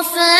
رفع سمكها